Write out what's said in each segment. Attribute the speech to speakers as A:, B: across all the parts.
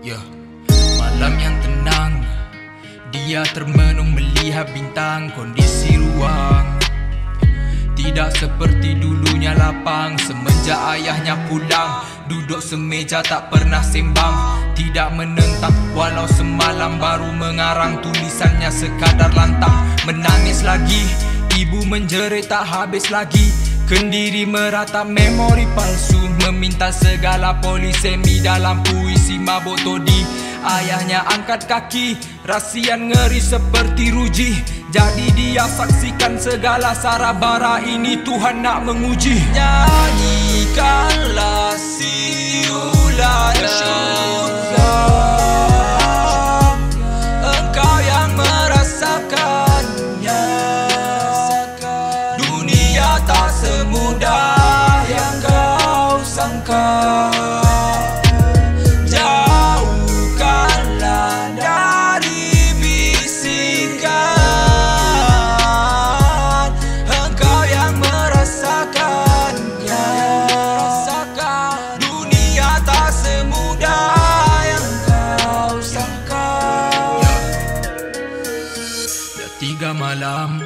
A: Yeah. Malam yang tenang Dia termenung melihat bintang Kondisi ruang. Tidak seperti dulunya lapang Semenjak ayahnya pulang Duduk semeja tak pernah sembang. Tidak menentang Walau semalam baru mengarang Tulisannya sekadar lantang. Menangis lagi Ibu menjerit tak habis lagi. Kendiri meratap memori palsu Meminta segala polisemi dalam puisi mabuk todi. Ayahnya angkat kaki Rasian ngeri seperti ruji. Jadi dia saksikan segala sarabara ini Tuhan nak menguji. Nyanyikanlah si tiga malam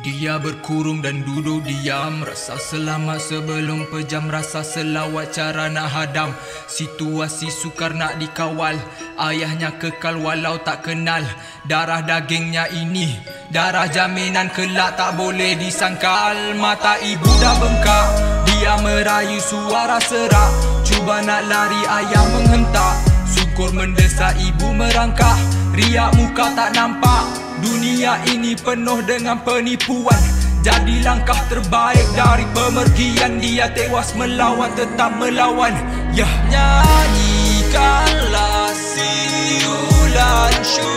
A: dia berkurung dan duduk diam. Rasa selamat sebelum pejam Rasa selawat cara nak hadam. Situasi sukar nak dikawal Ayahnya kekal walau tak kenal. Darah dagingnya ini Darah jaminan kelak tak boleh disangkal. Mata ibu dah bengkak Dia merayu suara serak. Cuba nak lari ayah menghentak. Syukur mendesak ibu merangkak Riak muka tak nampak. Dunia ini penuh dengan penipuan. Jadi langkah terbaik dari pemergian Dia tewas melawan tetap melawan. Ya Nyanyikanlah si ulan syurga